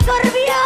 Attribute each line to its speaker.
Speaker 1: escorpión.